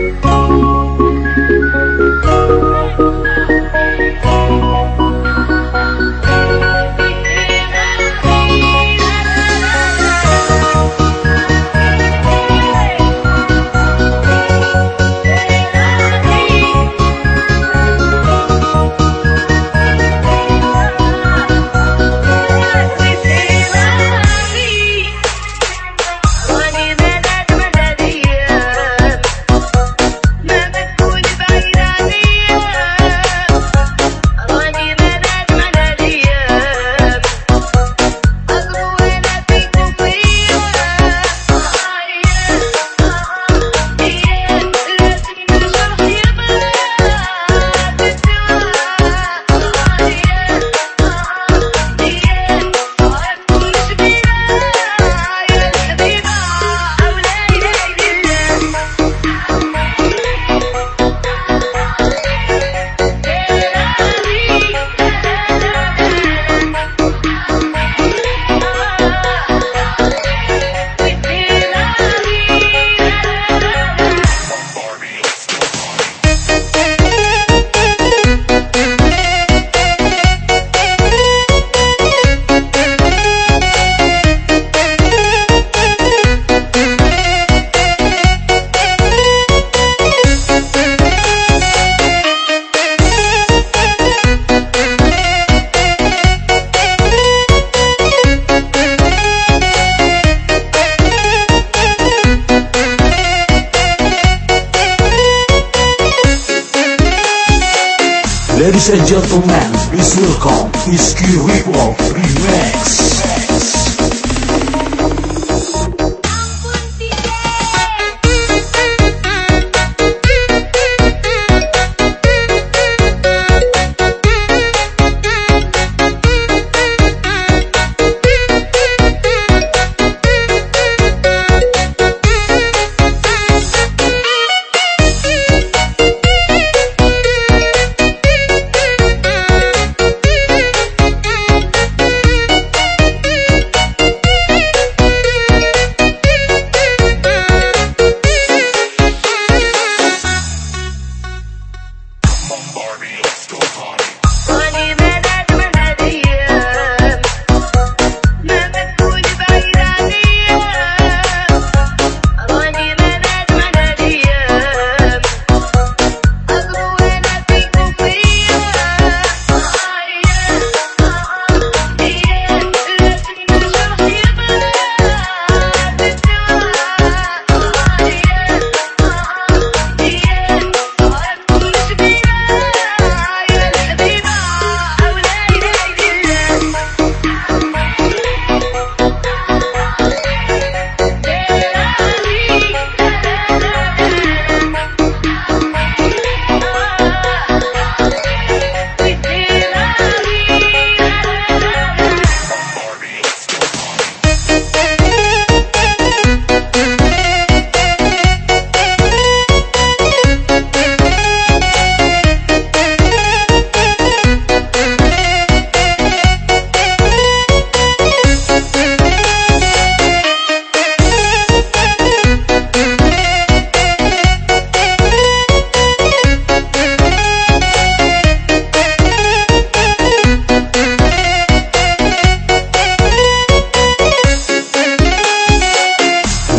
Oh. Ladies and gentlemen, please welcome Whiskey Ritual Remix.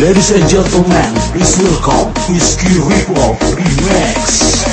Ladies and gentlemen, please welcome Whiskey Ritual Remix.